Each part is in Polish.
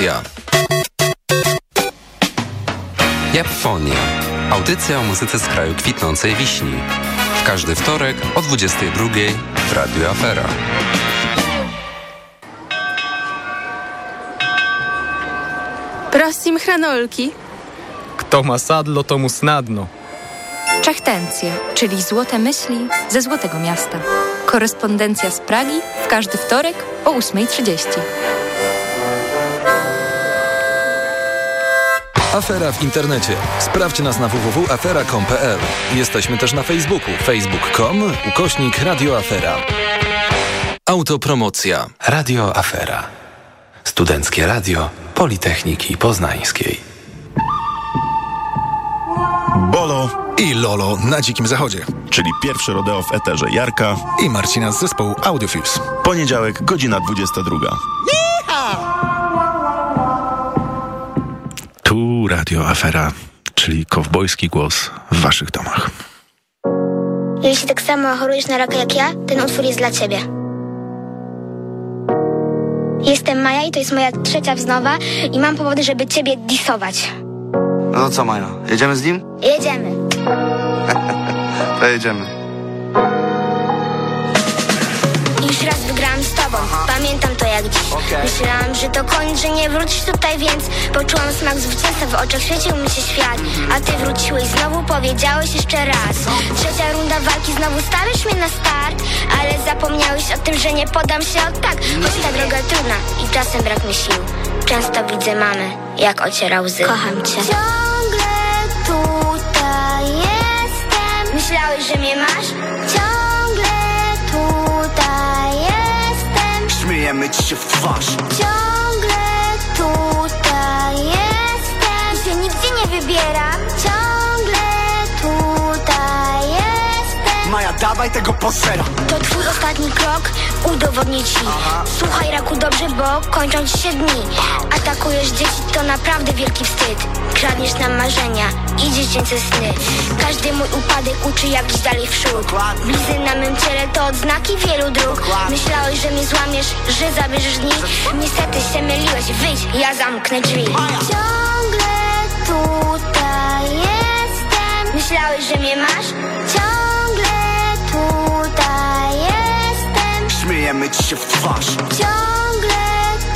Autopromocja. Japfonia. Audycja o muzyce z kraju kwitnącej wiśni. W każdy wtorek o 22 w Radio Afera. Prosim hranolki. Kto ma sadlo, to mu snadno. Czechtencje, czyli złote myśli ze Złotego Miasta. Korespondencja z Pragi w każdy wtorek o 8.30. Afera w internecie. Sprawdź nas na www.afera.com.pl. Jesteśmy też na Facebooku. facebook.com ukośnik radioafera. Autopromocja. Radio Afera. Studenckie Radio Politechniki Poznańskiej. Bolo i Lolo na Dzikim Zachodzie. Czyli pierwszy rodeo w eterze Jarka i Marcina z zespołu Audiofuse. Poniedziałek, godzina 22. Radio Afera, czyli kowbojski głos w waszych domach. Jeśli tak samo chorujesz na raka jak ja, ten utwór jest dla ciebie. Jestem Maja i to jest moja trzecia wznowa i mam powody, żeby ciebie disować. No co Maja, jedziemy z nim? Jedziemy. to jedziemy. Z tobą, pamiętam to jak dziś. Okej. Myślałam, że to koniec, że nie wrócisz tutaj, więc Poczułam smak zwycięstwa, w oczach świecił mi się świat. A ty wróciłeś znowu, powiedziałeś jeszcze raz. Trzecia runda walki, znowu stawiasz mnie na start. Ale zapomniałeś o tym, że nie podam się od tak. Choć ta droga trudna i czasem brak mi sił. Często widzę mamę, jak ociera łzy. Kocham cię. Ciągle tutaj jestem. Myślałeś, że mnie masz? Śmiejemy ci się w twarz. Ciągle tutaj jestem Się nigdzie nie wybieram dawaj tego posera. To twój ostatni krok, udowodnię ci. Słuchaj raku dobrze, bo kończą ci się dni. Atakujesz dzieci, to naprawdę wielki wstyd. Kradniesz nam marzenia i dziecięce sny. Każdy mój upadek uczy jak iść dalej w przód. Blizny na mym ciele to odznaki wielu dróg. Myślałeś, że mnie złamiesz, że zabierzesz dni. Niestety się myliłeś, wyjdź, ja zamknę drzwi. Ciągle tutaj jestem. Myślałeś, że mnie masz? Śmiejemy ci się w twarz. Ciągle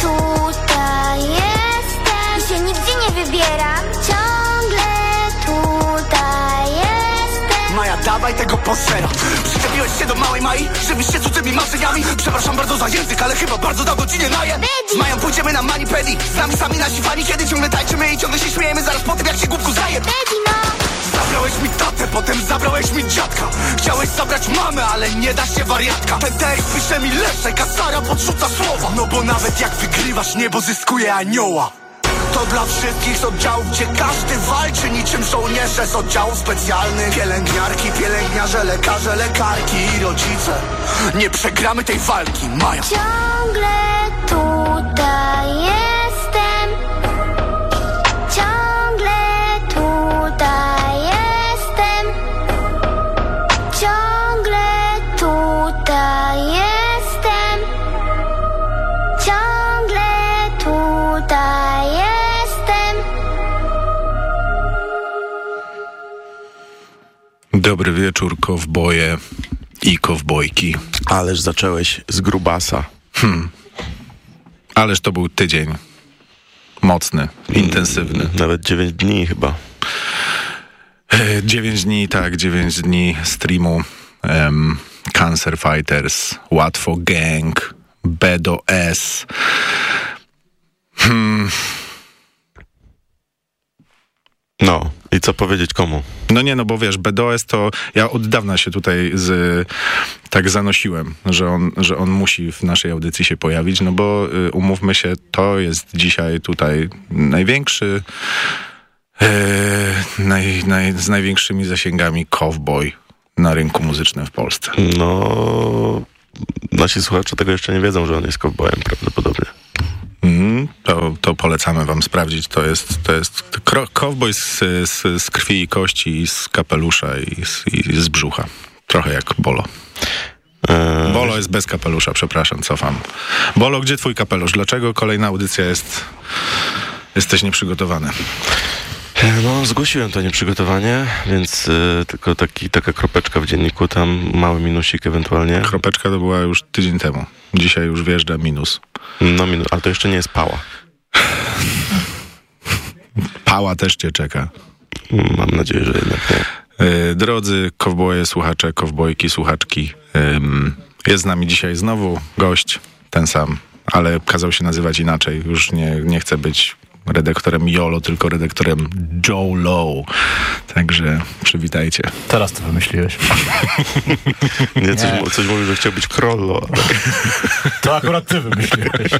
tutaj jestem I się nigdzie nie wybieram Ciągle tutaj jestem Maja, dawaj tego posera. Przyczepiłeś się do małej Mai, żywisz się cudzymi marzeniami. Przepraszam bardzo za język, ale chyba bardzo dawno ci nie najem. Z Mają pójdziemy na manipedi, z nami sami nasi fani, kiedy ciągle tańczymy i ciągle się śmiejemy zaraz po tym, jak się głupku zajem. Baby, no Zabrałeś mi tatę, potem zabrałeś mi dziadka. Chciałeś zabrać mamę, ale nie da się wariatka. Ten tekst pisze mi Leszek, a Sara podrzuca słowa. No bo nawet jak wygrywasz, niebo zyskuje anioła. To dla wszystkich z oddziałów, gdzie każdy walczy niczym żołnierze z oddziałów specjalnych. Pielęgniarki, pielęgniarze, lekarze, lekarki i rodzice. Nie przegramy tej walki, Maja. Ciągle tutaj jestem Dobry wieczór, kowboje i kowbojki. Ależ zacząłeś z grubasa. Ależ to był tydzień. Mocny, intensywny. Nawet 9 dni chyba. E, Dziewięć dni, tak, dziewięć dni streamu. em, Cancer Fighters, Łatwo Gang, Bedo S. No, i co powiedzieć komu? No nie, no bo wiesz, BDOS to ja od dawna się tutaj z, tak zanosiłem, że on, że on musi w naszej audycji się pojawić, no bo y, umówmy się, to jest dzisiaj tutaj największy, e, naj, naj, z największymi zasięgami cowboy na rynku muzycznym w Polsce. No, nasi słuchacze tego jeszcze nie wiedzą, że on jest kowbojem prawdopodobnie. Mm, to, to polecamy wam sprawdzić. To jest, to jest cowboy z, z, z krwi i kości, z kapelusza i z, i z brzucha. Trochę jak Bolo. E, Bolo jest bez kapelusza, przepraszam, cofam. Bolo, gdzie twój kapelusz? Dlaczego kolejna audycja jest... Jesteś nieprzygotowany? E, No, zgłosiłem to nieprzygotowanie, więc e, tylko taki, taka kropeczka w dzienniku, tam mały minusik ewentualnie. Kropeczka to była już tydzień temu. Dzisiaj już wjeżdża minus. No, minus, ale to jeszcze nie jest pała. Pała też cię czeka. Mam nadzieję, że jednak nie. Yy, Drodzy kowboje, słuchacze, kowbojki, słuchaczki, jest z nami dzisiaj znowu gość, ten sam, ale kazał się nazywać inaczej. Już nie, nie chce być redaktorem Jolo, tylko redaktorem Joe Low. Także przywitajcie. Teraz to wymyśliłeś. Nie, coś, Nie. coś mówił, że chciał być krollo, To akurat ty wymyśliłeś.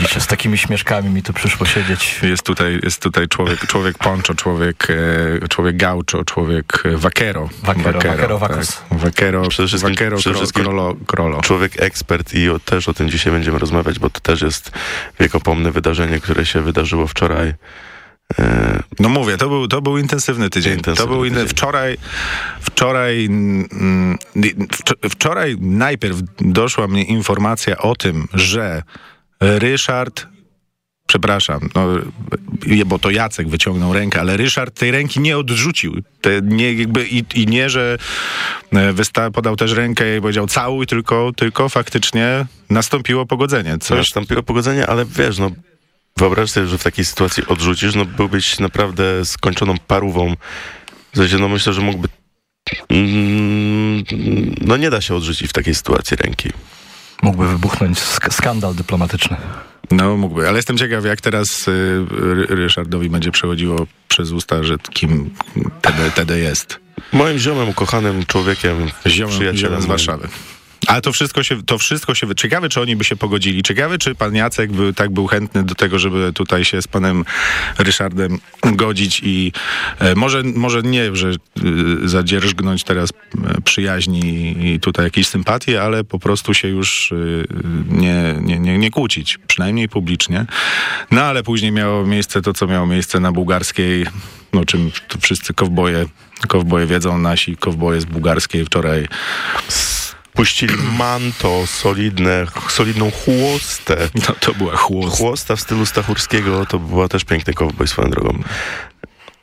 Dzisiaj z takimi śmieszkami mi tu przyszło siedzieć. Jest tutaj, jest tutaj człowiek, człowiek poncho, człowiek, e, człowiek gaucho, człowiek e, vaquero. Vaquero, vaquero vacos. Tak. Przede wszystkim- vaquero przede wszystkim- krolo, krolo. człowiek ekspert i o, też o tym dzisiaj będziemy rozmawiać, bo to też jest wiekopomne wydarzenie, które się wydarzyło wczoraj. E, No mówię, to był, to był intensywny tydzień. Intensywny to był tydzień. wczoraj, wczoraj, mm, wczo- wczoraj najpierw doszła mnie informacja o tym, że Ryszard Przepraszam, no, bo to Jacek wyciągnął rękę, ale Ryszard tej ręki nie odrzucił. Te, nie, jakby, i, I nie, że e, wysta- podał też rękę i powiedział całuj, tylko, tylko faktycznie nastąpiło pogodzenie. Coś, Nastąpiło pogodzenie, ale wiesz, no wyobraź sobie, że w takiej sytuacji odrzucisz, no byłbyś naprawdę skończoną parówą. W sensie, no myślę, że mógłby... Mm, No nie da się odrzucić w takiej sytuacji ręki. Mógłby wybuchnąć sk- skandal dyplomatyczny. No mógłby, ale jestem ciekaw, jak teraz y, Ry- Ryszardowi będzie przechodziło przez usta, że kim TD, TD jest. Moim ziomem, ukochanym człowiekiem, Ziomem, przyjacielem ziomem z moim. Warszawy. Ale to wszystko się, to wszystko się, ciekawe czy oni by się pogodzili, ciekawe czy pan Jacek by tak był chętny do tego, żeby tutaj się z panem Ryszardem godzić i e, może, może nie, że y, zadzierżgnąć teraz e, przyjaźni i tutaj jakieś sympatii, ale po prostu się już y, nie, nie, nie, nie kłócić, przynajmniej publicznie. No ale później miało miejsce to, co miało miejsce na bułgarskiej, no czym wszyscy kowboje, kowboje wiedzą, nasi kowboje z bułgarskiej wczoraj Puścili manto, solidne, solidną chłostę. No to była chłost. Chłosta w stylu Stachurskiego to była też piękny cowboy swoją drogą.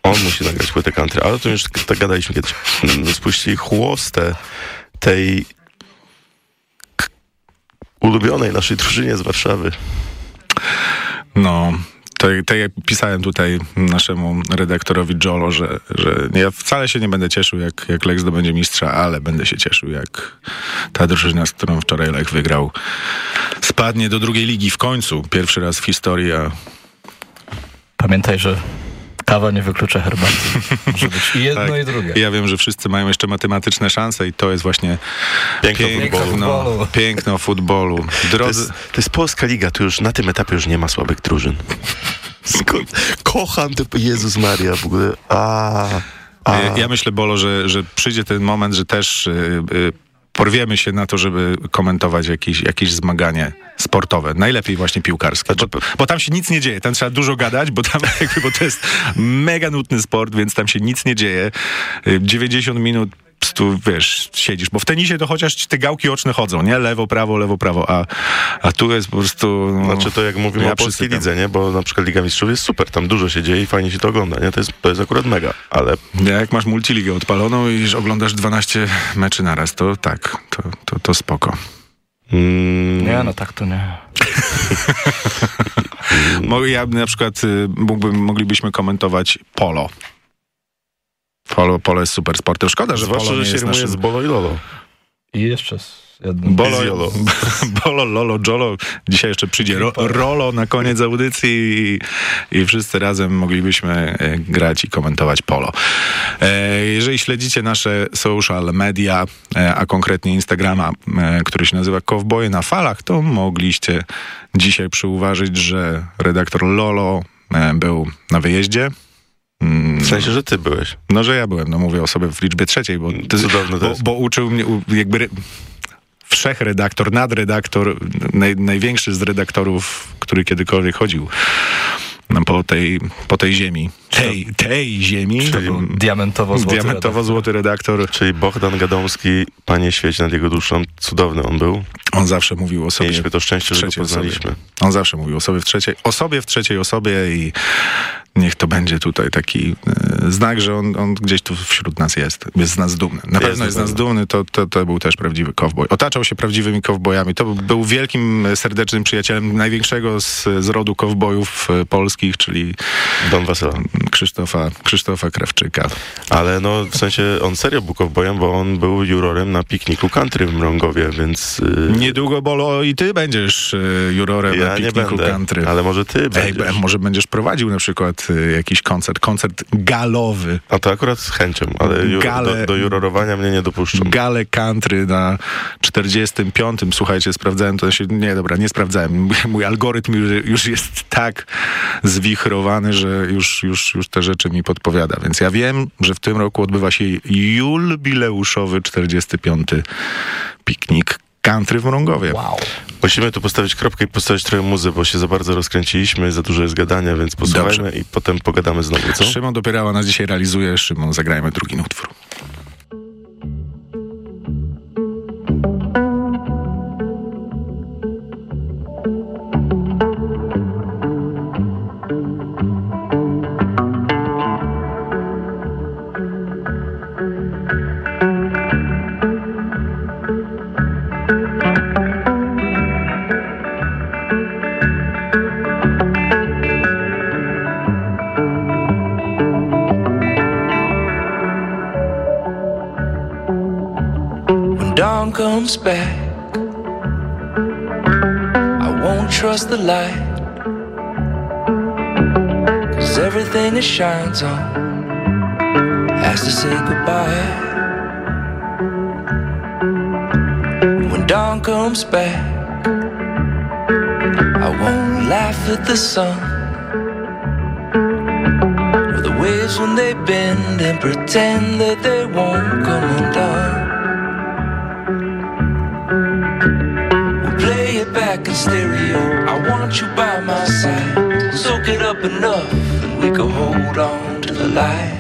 On musi nagrać płytę country, ale o tym już tak gadaliśmy kiedyś. Mm, Spuścili chłostę tej ulubionej naszej drużynie z Warszawy. No, to, to jak pisałem tutaj naszemu redaktorowi Jolo, że, że ja wcale się nie będę cieszył, jak, jak Lech zdobędzie mistrza, ale będę się cieszył, jak ta drużyna, z którą wczoraj Lech wygrał, spadnie do drugiej ligi w końcu. Pierwszy raz w historii, a Pamiętaj, że kawa nie wyklucza herbaty. Może być i jedno, tak, i drugie. ja wiem, że wszyscy mają jeszcze matematyczne szanse i to jest właśnie Piękno piękno, futbolu. piękno futbolu. To Drodzy, jest, to jest polska liga, tu już na tym etapie już nie ma słabych drużyn. Skąd? Kocham te... Jezus Maria, w ogóle. A, a. Ja myślę, Bolo, że, że przyjdzie ten moment, że też y, y, porwiemy się na to, żeby komentować jakieś, jakieś zmaganie sportowe. Najlepiej właśnie piłkarskie. Bo, bo tam się nic nie dzieje. Tam trzeba dużo gadać, bo tam jakby, bo to jest mega nutny sport, więc tam się nic nie dzieje. Y, 90 minut tu, wiesz, siedzisz, bo w tenisie to chociaż ci te gałki oczne chodzą, nie? Lewo, prawo, lewo, prawo, a, a tu jest po prostu... No, Znaczy to jak mówimy ja o polskiej lidze, nie? Bo na przykład Liga Mistrzów jest super, tam dużo się dzieje i fajnie się to ogląda, nie? To jest, to jest akurat mega, ale Jak masz multiligę odpaloną i oglądasz 12 meczy naraz, to tak, to, to, to spoko. mm, Nie, no tak to nie. Ja na przykład y, mógłbym, moglibyśmy komentować polo. Polo, polo jest super sportem. Szkoda, że zwłaszcza, polo nie że się jest rymuje naszym... z Bolo i Lolo. I jeszcze z jednym. Bolo, Jolo. bolo, lolo, jolo. Dzisiaj jeszcze przyjdzie ro, rolo na koniec audycji i, i wszyscy razem moglibyśmy e, grać i komentować polo. E, jeżeli śledzicie nasze social media, e, a konkretnie Instagrama, e, który się nazywa Kowboje na falach, to mogliście dzisiaj przyuważyć, że redaktor Lolo był na wyjeździe. Mm, W sensie, że ty byłeś. no, że ja byłem, no mówię o sobie w liczbie trzeciej, bo, Cudowne to bo, bo uczył mnie jakby re, wszechredaktor, nadredaktor, naj, największy z redaktorów, który kiedykolwiek chodził po, tej, po tej ziemi. tej, tej ziemi. Czyli Diamentowo-złoty Diamentowo-złoty redaktor. Czyli Bohdan Gadomski, Panie świeci nad jego duszą, cudowny on był. On zawsze mówił o sobie Mieliśmy to szczęście, że go osobie. poznaliśmy. On zawsze mówił o sobie w trzeciej, o sobie w trzeciej osobie i niech to będzie tutaj taki e, znak, że on, on gdzieś tu wśród nas jest. Jest z nas dumny. Na Jest pewno jest z na nas dumny, to, to, to był też prawdziwy kowboj. Otaczał się prawdziwymi kowbojami. To był- wielkim, e, serdecznym przyjacielem największego z, z rodu kowbojów e, polskich, czyli Don Wasyla. Krzysztofa, Krzysztofa Krawczyka. Ale no, w sensie on serio był kowbojem, bo on był jurorem na pikniku country w Mrągowie, więc... Yy, Niedługo, Bolo, i ty będziesz jurorem na ja nie pikniku będę, country. ale może ty Ej, będziesz. be- może będziesz prowadził na przykład jakiś koncert, koncert galowy. A to akurat z chęcią, ale Gale- do, do jurorowania mnie nie dopuszczą. Gale country na 45. Słuchajcie, sprawdzałem to się. Nie, dobra, nie sprawdzałem. Mój algorytm już, już jest tak zwichrowany, że już, już, już te rzeczy mi podpowiada. Więc ja wiem, że w tym roku odbywa się jubileuszowy 45. piknik country w Mrągowie. Wow. Musimy tu postawić kropkę i postawić trochę muzy, bo się za bardzo rozkręciliśmy, za dużo jest gadania, więc posłuchajmy Dobrze. i potem pogadamy znowu, co? Szymon Dopierała nas dzisiaj realizuje. Szymon, zagrajmy drugi utwór. Shines on has to say goodbye. When dawn comes back, I won't laugh at the sun. Or the waves when they bend and pretend that they won't come undone. We'll play it back in stereo. I want you by my side. Soak it up enough that we can hold on to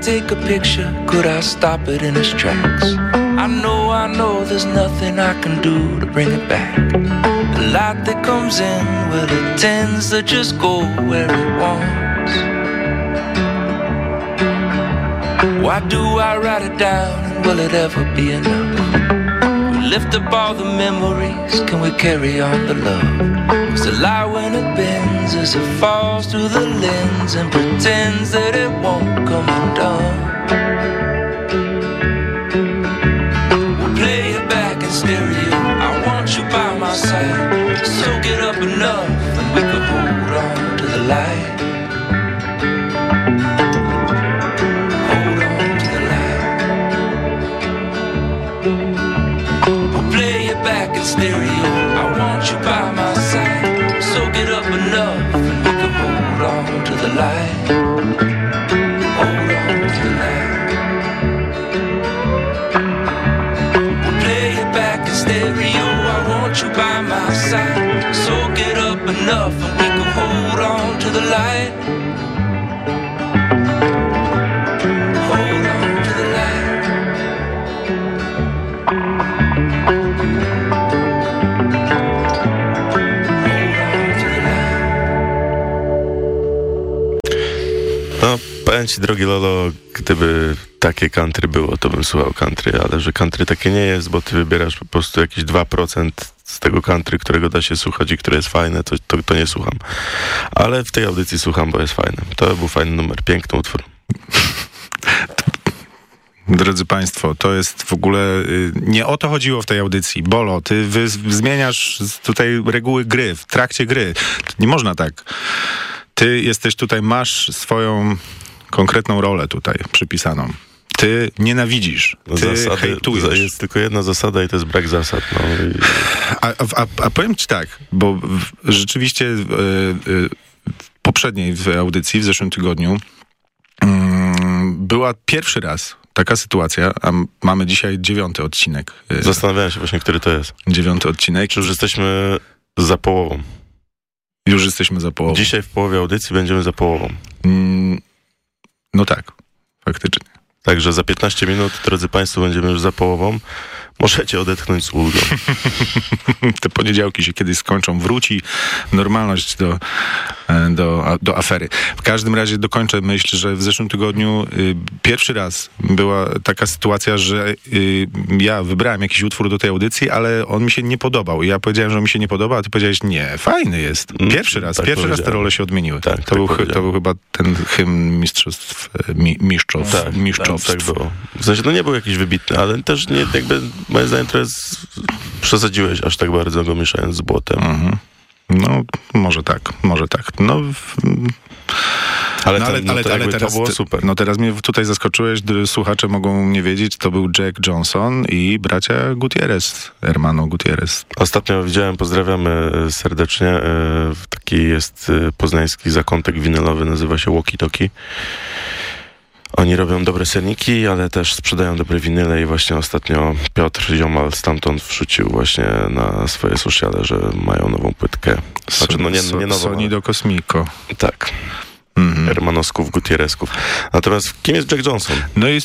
take a picture, could I stop it in its tracks? I know, I know there's nothing I can do to bring it back. The light that comes in, well, it tends to just go where it wants. Why do I write it down and will it ever be enough? We lift up all the memories, can we carry on the love? The light when it bends as it falls through the lens and pretends that it won't come undone. No, powiem ci, drogi Lolo, gdyby takie country było, to bym słuchał country, ale że country takie nie jest, bo ty wybierasz po prostu jakieś 2% z tego country, którego da się słuchać i które jest fajne, to, to, to nie słucham. Ale w tej audycji słucham, bo jest fajne. To był fajny numer, piękny utwór. Drodzy Państwo, to jest w ogóle. y, Nie o to chodziło w tej audycji. Bolo, ty wy, zmieniasz tutaj reguły gry, w trakcie gry. Nie można tak. Ty jesteś tutaj, masz swoją konkretną rolę tutaj przypisaną. Ty nienawidzisz, ty Zasady, hejtujesz. jest tylko jedna zasada i to jest brak zasad. No. A, a, a powiem ci tak, bo rzeczywiście w, e, e, w poprzedniej w audycji, w zeszłym tygodniu, mm, była pierwszy raz taka sytuacja, a mamy dzisiaj dziewiąty odcinek. e, Zastanawiałem się właśnie, który to jest. Dziewiąty odcinek. Czy już jesteśmy za połową? Już jesteśmy za połową. Dzisiaj w połowie audycji będziemy za połową. Mm, no tak, faktycznie. Także za 15 minut, drodzy Państwo, będziemy już za połową. Możecie odetchnąć z ulgą. Te poniedziałki się kiedyś skończą, wróci normalność do, e, do, do afery. W każdym razie dokończę myśl, że w zeszłym tygodniu y, pierwszy raz była taka sytuacja, że y, ja wybrałem jakiś utwór do tej audycji, ale on mi się nie podobał. I ja powiedziałem, że on mi się nie podoba, a ty powiedziałeś, nie, fajny jest. Pierwszy raz, tak pierwszy raz te role się odmieniły. Tak, to, tak był, to był chyba ten hymn mistrzostw, e, mi, mistrzów, Tak, mistrzowstw. tak, tak było. W sensie, no nie był jakiś wybitny, ale też nie, jakby, moim zdaniem, trochę z, przesadziłeś aż tak bardzo go mieszając z błotem. Mhm. No, może tak, może tak. No, w, Ale, no, to, no, to, jakby to było super. No teraz mnie tutaj zaskoczyłeś, słuchacze mogą nie wiedzieć, to był Jack Johnson i bracia Gutierrez, Hermano Gutierrez. Ostatnio widziałem, pozdrawiamy e, serdecznie, e, taki jest e, poznański zakątek winylowy, nazywa się Walkie Talkie. Oni robią dobre serniki, ale też sprzedają dobre winyle i właśnie ostatnio Piotr Ziomal stamtąd wrzucił właśnie na swoje sociale, że mają nową płytkę. Znaczy, no nie, nie nową, Sony do Cosmico. ale- tak, Mhm. Hermanowsków, Gutierrezków. Natomiast kim jest Jack Johnson? No i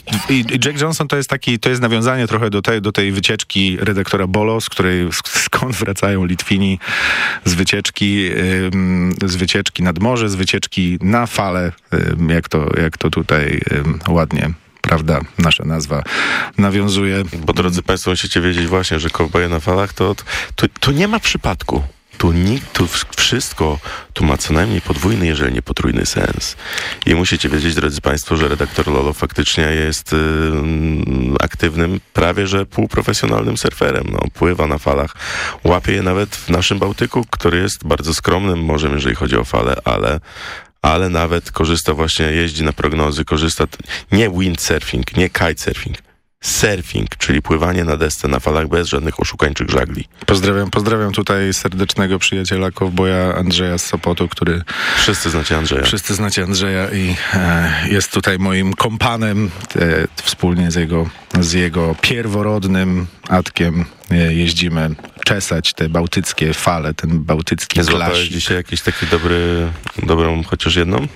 Jack Johnson to jest taki, to jest nawiązanie trochę do tej, do tej wycieczki redaktora Bolo, z której, sk- skąd wracają Litwini z wycieczki, z wycieczki nad morze, z wycieczki na fale, jak to, jak to tutaj ładnie, prawda, nasza nazwa nawiązuje. Bo drodzy Państwo, musicie wiedzieć właśnie, że kowboje na falach to, tu, tu nie ma przypadku. Tu, nikt, tu wszystko tu ma co najmniej podwójny, jeżeli nie potrójny sens. I musicie wiedzieć, drodzy Państwo, że redaktor Lolo faktycznie jest ym, aktywnym, prawie że półprofesjonalnym surferem. No, pływa na falach, łapie je nawet w naszym Bałtyku, który jest bardzo skromnym morzem, jeżeli chodzi o fale, ale ale nawet korzysta właśnie, jeździ na prognozy, korzysta, nie windsurfing, nie kitesurfing, surfing, czyli pływanie na desce na falach bez żadnych oszukańczych żagli. Pozdrawiam, pozdrawiam tutaj serdecznego przyjaciela kowboja Andrzeja z Sopotu, który Wszyscy znacie Andrzeja. Wszyscy znacie Andrzeja i e, jest tutaj moim kompanem e, wspólnie z jego, z jego pierworodnym Atkiem e, jeździmy czesać te bałtyckie fale, ten bałtycki Złapałeś dzisiaj jakiś taki dobry, dobrą chociaż jedną?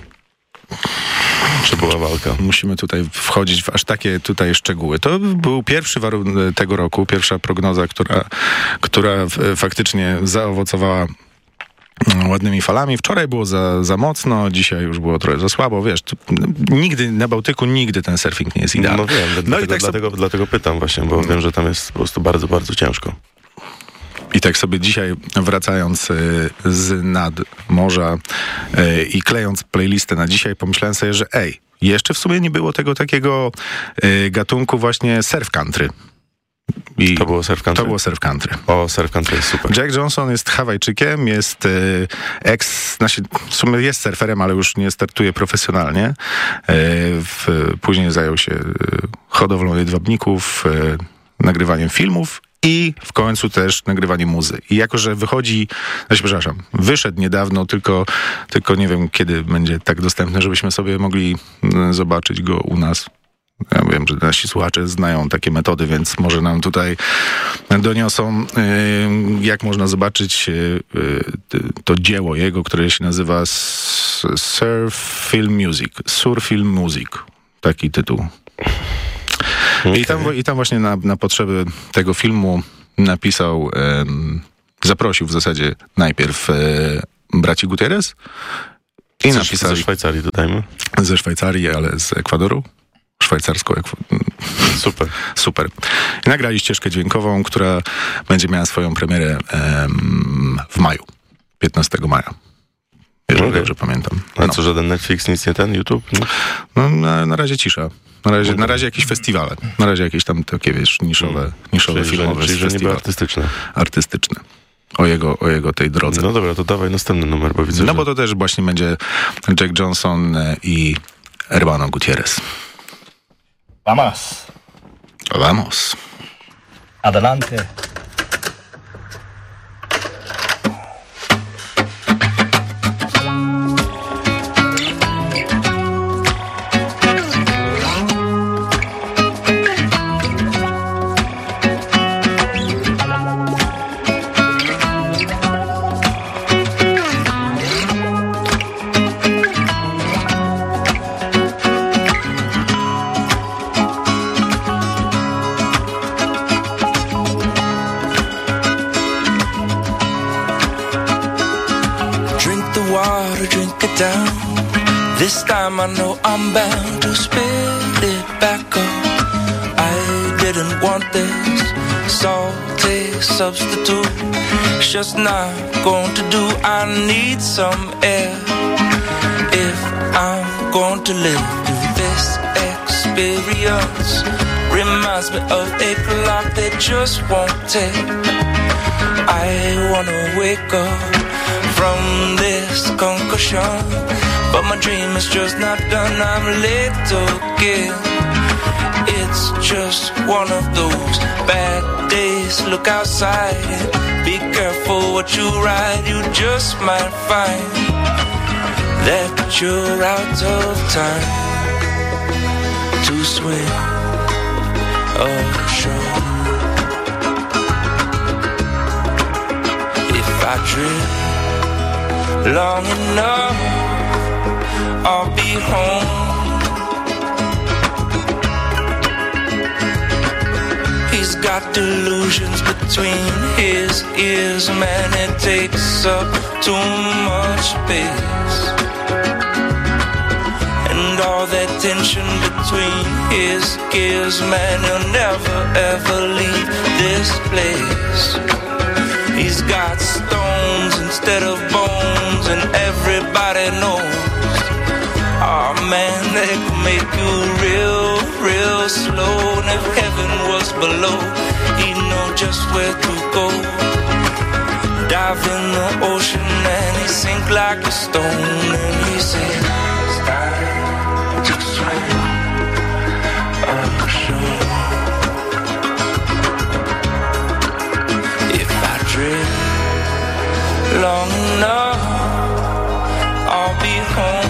Czy była walka? Musimy tutaj wchodzić w aż takie tutaj szczegóły. To był pierwszy warunek tego roku, pierwsza prognoza, która, która faktycznie zaowocowała mm, ładnymi falami. Wczoraj było za, za mocno, dzisiaj już było trochę za słabo. Wiesz, tu, n- nigdy na Bałtyku nigdy ten surfing nie jest idealny. No wiem, dlatego, No i tak dlatego, dlatego pytam właśnie, bo wiem, że tam jest po prostu bardzo, bardzo ciężko. I tak sobie dzisiaj wracając y, z nad morza y, i klejąc playlistę na dzisiaj, pomyślałem sobie, że ej, jeszcze w sumie nie było tego takiego y, gatunku właśnie surf country. I To było surf country? To było surf country. O, surf country jest super. Jack Johnson jest Hawajczykiem, jest y, ex, znaczy w sumie jest surferem, ale już nie startuje profesjonalnie. Y, w, później zajął się y, hodowlą jedwabników, nagrywaniem filmów i w końcu też nagrywaniem muzy. I jako, że wychodzi, znaczy, przepraszam, wyszedł niedawno, tylko, tylko nie wiem, kiedy będzie tak dostępny, żebyśmy sobie mogli y, zobaczyć go u nas. Ja wiem, że nasi słuchacze znają takie metody, więc może nam tutaj doniosą, y, jak można zobaczyć y, y, to dzieło jego, które się nazywa Surf Film Music. Surf Film Music. Taki tytuł. I, tam, I tam właśnie na, na potrzeby tego filmu napisał, em, zaprosił w zasadzie najpierw e, braci Gutierrez i Ze- napisali Ze Szwajcarii dodajmy. ze Szwajcarii, ale z Ekwadoru. szwajcarską. Super. super. I nagrali ścieżkę dźwiękową, która będzie miała swoją premierę em, w maju. 15 maja. Jeżeli Okej. dobrze pamiętam. A No. co, żaden Netflix, nic nie ten, YouTube? No, na, na razie cisza. Na razie, na razie jakieś festiwale. Na razie jakieś tam takie, wiesz, niszowe, niszowe Czyli, filmowe czyli, festiwale artystyczne. artystyczne. O jego, o jego tej drodze. No dobra, to dawaj następny numer, bo widzę, No że... bo to też właśnie będzie Jack Johnson e, i Hermano Gutierrez. Vamos. Vamos. Adelante. Know I'm bound to spit it back up. I didn't want this salty substitute. Just not going to do. I need some air if I'm going to live through this experience. Reminds me of a clock that just won't tick. I wanna wake up from this concussion, but my dream is just not done. I'm late again. It's just one of those bad days. Look outside be careful what you ride. You just might find that you're out of time to swim ashore. If I drift long enough, home. He's got delusions between his ears, man, it takes up too much space. And all that tension between his gears, man, he'll never ever leave this place. He's got stones instead of bones, and everybody knows. Oh man, they can make you real, real slow. And if heaven was below, he'd know just where to go. Dive in the ocean and he sink like a stone. And he "It's time to swim ashore." If I drift long enough, I'll be home.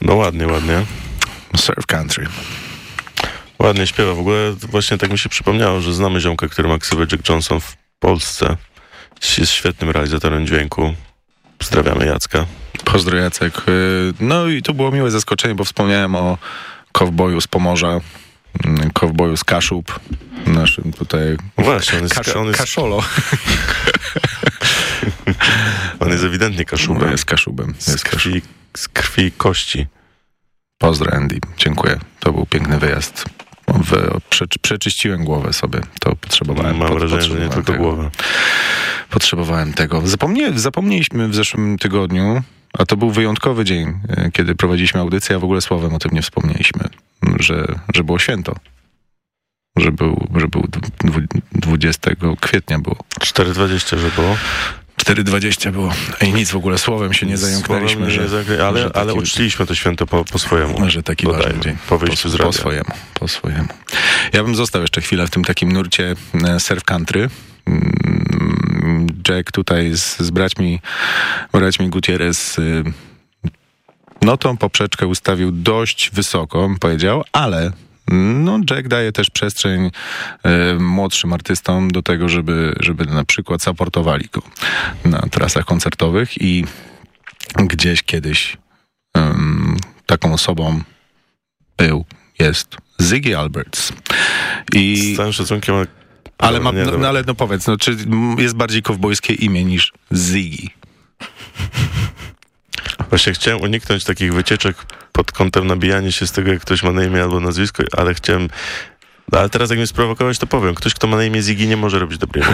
No ładnie, ładnie. Surf Country. Ładnie śpiewa. W ogóle właśnie tak mi się przypomniało, że znamy ziomka, który ma ksywę Jack Johnson w Polsce. Jest świetnym realizatorem dźwięku. Pozdrawiamy Jacka. Pozdro Jacek. Y, No i to było miłe zaskoczenie, bo wspomniałem o kowboju z Pomorza, kowboju z Kaszub, naszym tutaj... No właśnie, on jest, Kasz- on jest, Kaszolo. on jest ewidentnie kaszubem. Jest Kaszubem. Z Jest Kaszubem. krwi, z krwi i kości. Pozdro Andy, dziękuję. To był piękny wyjazd. W, prze, przeczyściłem głowę sobie. To potrzebowałem. Mam pot- wrażenie, że nie tylko tego. głowę. Potrzebowałem tego. Zapomnie, zapomnieliśmy w zeszłym tygodniu A to był wyjątkowy dzień, e, kiedy prowadziliśmy audycję, a w ogóle słowem o tym nie wspomnieliśmy, że, że było święto. Że był, że był dwu- 20 kwietnia było. 4,20, że było. 4.20 było. I nic w ogóle słowem się nie zająknęliśmy, Słowem że, nie zająknę- ale, że ale uczciliśmy to święto po, po swojemu. że taki Dodajmy, ważny dzień. Po wyjściu z po, swojemu, po swojemu. Ja bym został jeszcze chwilę w tym takim nurcie e, surf country. Mm, Jack tutaj z, z braćmi, braćmi Gutierrez y, no tą poprzeczkę ustawił dość wysoko, powiedział, ale no Jack daje też przestrzeń e, młodszym artystom do tego, żeby, żeby na przykład supportowali go na trasach koncertowych i gdzieś kiedyś taką osobą był, jest Ziggy Alberts. I, Z całym szacunkiem, ale... ale, ma, no, ale no powiedz, no, czy jest bardziej kowbojskie imię niż Ziggy? Właśnie chciałem uniknąć takich wycieczek pod kątem nabijania się z tego, jak ktoś ma na imię albo nazwisko, ale chciałem... No, ale teraz jak mnie sprowokować, to powiem. Ktoś, kto ma na imię Ziggy, nie może robić dobrej.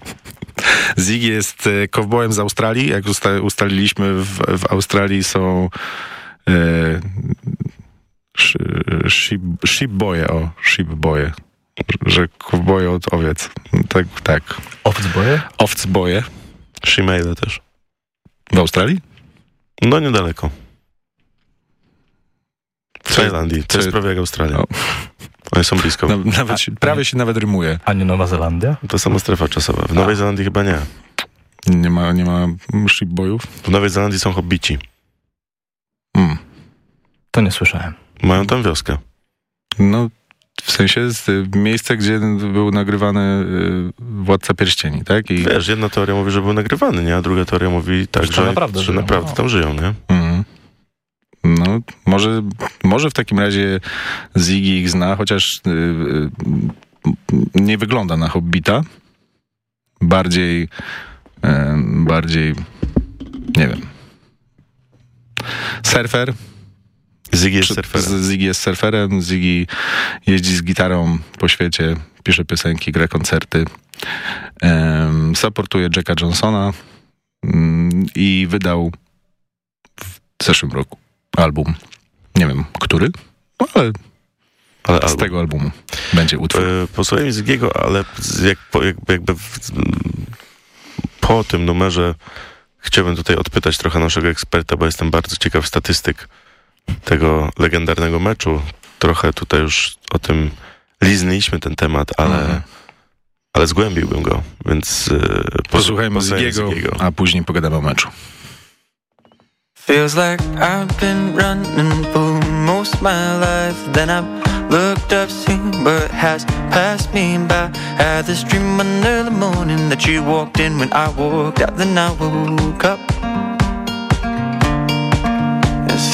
Ziggy jest e, kowbojem z Australii. Jak usta ustaliliśmy, w, w Australii są e, sheep, sheep boje, o, sheep boje. Że kowboje od owiec. Tak, tak. Owcboje? Owcboje. Shemale też. W Australii? No niedaleko. W Tajlandii. To jest prawie jak Australia. O. One są blisko. No, nawet się, prawie się nawet rymuje. A nie Nowa Zelandia? To sama strefa czasowa. W Nowej Zelandii chyba nie. Nie ma, nie ma sheep boyów. W Nowej Zelandii są hobbici. Mm. To nie słyszałem. Mają tam wioskę. No, w sensie z, y, miejsce, gdzie był nagrywany y, Władca Pierścieni, tak? I, Wiesz, jedna teoria mówi, że był nagrywany, nie? A druga teoria mówi tak, Że że, naprawdę że żyją. naprawdę No. tam żyją, nie? Mhm. No, może, może w takim razie Ziggy ich zna, chociaż y, y, nie wygląda na hobbita. Bardziej, y, bardziej, nie wiem. Surfer. Ziggy jest surferem. Ziggy jest surferem. Ziggy jeździ z gitarą po świecie, pisze piosenki, gra koncerty. Um, supportuje Jacka Johnsona mm, i wydał w zeszłym roku album. Nie wiem, który, no, ale Ale z album. tego albumu będzie utwór. E, Posłuchaj Ziggiego, ale jak, jakby w, po tym numerze chciałbym tutaj odpytać trochę naszego eksperta, bo jestem bardzo ciekaw statystyk tego legendarnego meczu. Trochę tutaj już o tym liznęliśmy ten temat, ale, Mhm. ale zgłębiłbym go, więc pos- Posłuchajmy Ziggiego. a później pogadamy o meczu. Feels like I've been running for most my life. Then I've looked up, seen what has passed me by. Had this dream under the morning that you walked in when I walked out. Then I woke up.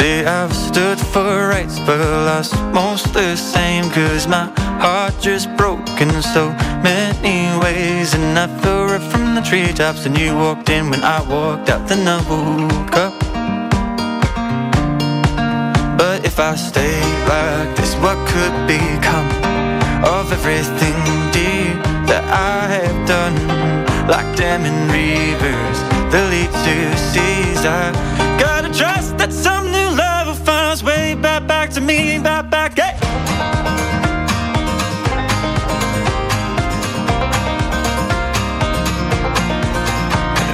Say I've stood for rights, but lost most the same. Cause my heart just broke in so many ways. And I fell right from the treetops. And you walked in when I walked out. Then I woke up. But if I stay like this, what could become of everything dear that I have done? Like damming rivers that lead to seas. I gotta trust that some me, back, hey.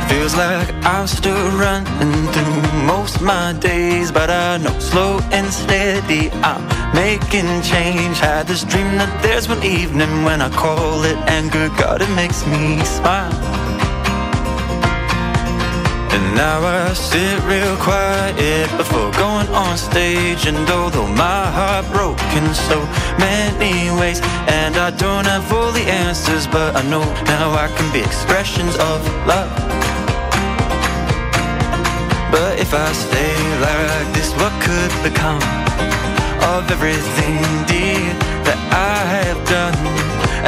Feels like I'm still running through most my days, but I know slow and steady I'm making change. Had this dream that there's one evening when I call it anger, God, it makes me smile. And now I sit real quiet before going on stage. And although my heart broke in so many ways, and I don't have all the answers, but I know now I can be expressions of love. But if I stay like this, what could become of everything dear that I have done?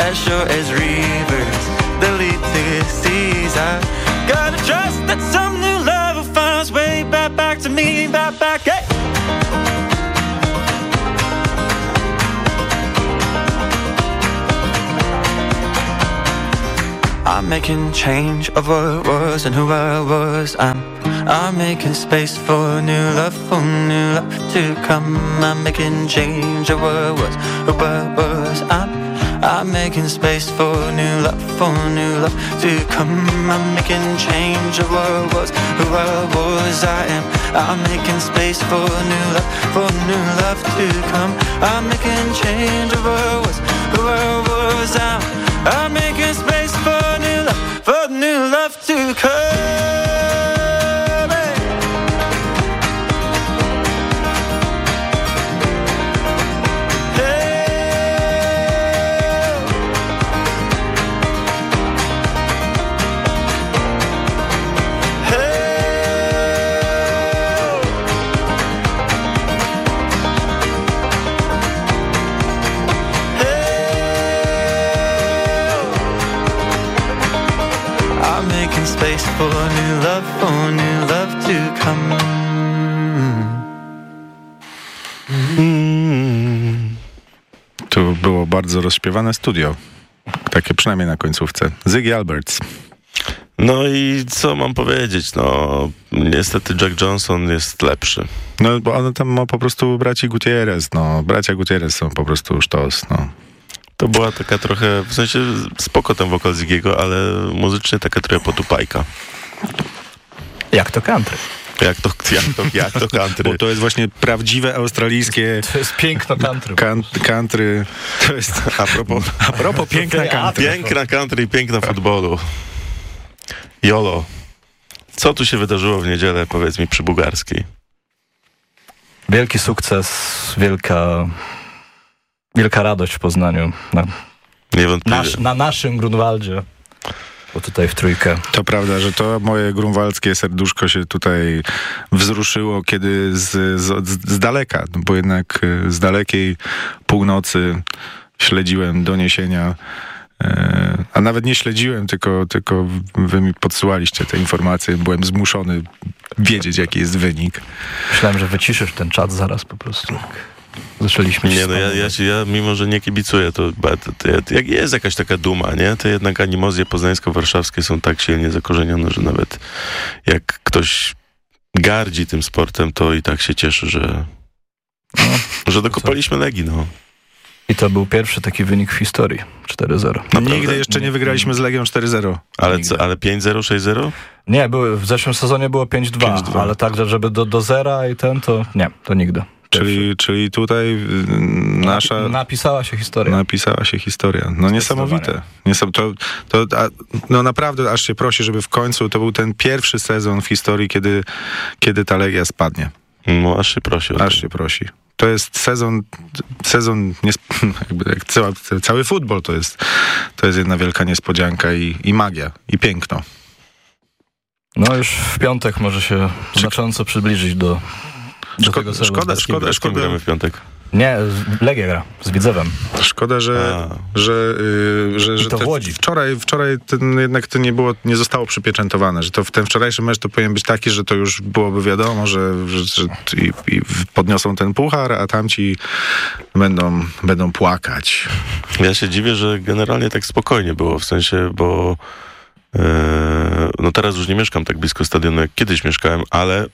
As sure as rivers that lead to seas, I gotta trust that some new love will find its way back, back to me, back, back, hey. I'm making change of what was and who I was. I'm I'm making space for new love, for new love to come. I'm making change of what was, who I was. I'm I'm making space for new love, for new love to come. I'm making change of what was, who I was. I am. I'm making space for new love, for new love to come. I'm making change of what was, who I was. I'm. I'm making space for new love, for new love to come. Bardzo rozśpiewane studio. Takie przynajmniej na końcówce. Ziggy Alberts. No i co mam powiedzieć? No, niestety Jack Johnson jest lepszy. No, bo on tam ma po prostu braci Gutierrez, no. Bracia Gutierrez są po prostu sztos, no. To była taka trochę, w sensie spoko ten wokal Ziggiego, ale muzycznie taka trochę potupajka. Jak to country. Jak to, jak to, jak to country? Bo to jest właśnie prawdziwe australijskie... To jest piękno country. Kan country. To jest... A propos, a propos piękna country. Piękna country i piękna futbolu. Jolo, co tu się wydarzyło w niedzielę, powiedz mi, przy Bułgarskiej? Wielki sukces, wielka wielka radość w Poznaniu. Na, nasz, na naszym Grunwaldzie. Bo tutaj w trójkę. To prawda, że to moje grunwaldzkie serduszko się tutaj wzruszyło, kiedy z, z, z daleka, bo jednak e, z dalekiej północy śledziłem doniesienia e, a nawet nie śledziłem, tylko, tylko wy mi podsyłaliście te informacje. Byłem zmuszony wiedzieć, jaki jest wynik. Myślałem, że wyciszysz ten czat zaraz po prostu. Zaczęliśmy Nie, no ja, ja, ja, mimo że nie kibicuję, to, to, to, jak jest jakaś taka duma, nie? To jednak animozje poznańsko-warszawskie są tak silnie zakorzenione, że nawet jak ktoś gardzi tym sportem, to i tak się cieszy, że, no, że dokopaliśmy Legii, no. I to był pierwszy taki wynik w historii. 4-0. Nigdy jeszcze nie wygraliśmy z Legią 4-0. Ale, co, ale 5-0, 6-0? Nie, były, w zeszłym sezonie było 5-2, ale tak, żeby do, do zera i ten, to nie, to nigdy. Czyli, czyli tutaj y, nasza... Napisała się historia. Napisała się historia. No niesamowite. Niesam, to, to, a, no naprawdę aż się prosi, żeby w końcu to był ten pierwszy sezon w historii, kiedy, kiedy ta Legia spadnie. No aż się prosi. Aż się prosi. To jest sezon, sezon jakby jak cały, cały futbol to jest, to jest jedna wielka niespodzianka i, i magia, i piękno. No już w piątek może się znacząco przybliżyć do Szkoda, szkoda, szkoda, szkoda. gramy w piątek? Nie, Legia gra z Widzewem. Szkoda, że, że, yy, że, że wczoraj, wczoraj ten, jednak to nie, było, nie zostało przypieczętowane, że to ten wczorajszy mecz to powinien być taki, że to już byłoby wiadomo, że, że, że i, i podniosą ten puchar, a tamci będą, będą płakać. Ja się dziwię, że generalnie tak spokojnie było, w sensie, bo yy, no teraz już nie mieszkam tak blisko stadionu, jak kiedyś mieszkałem, ale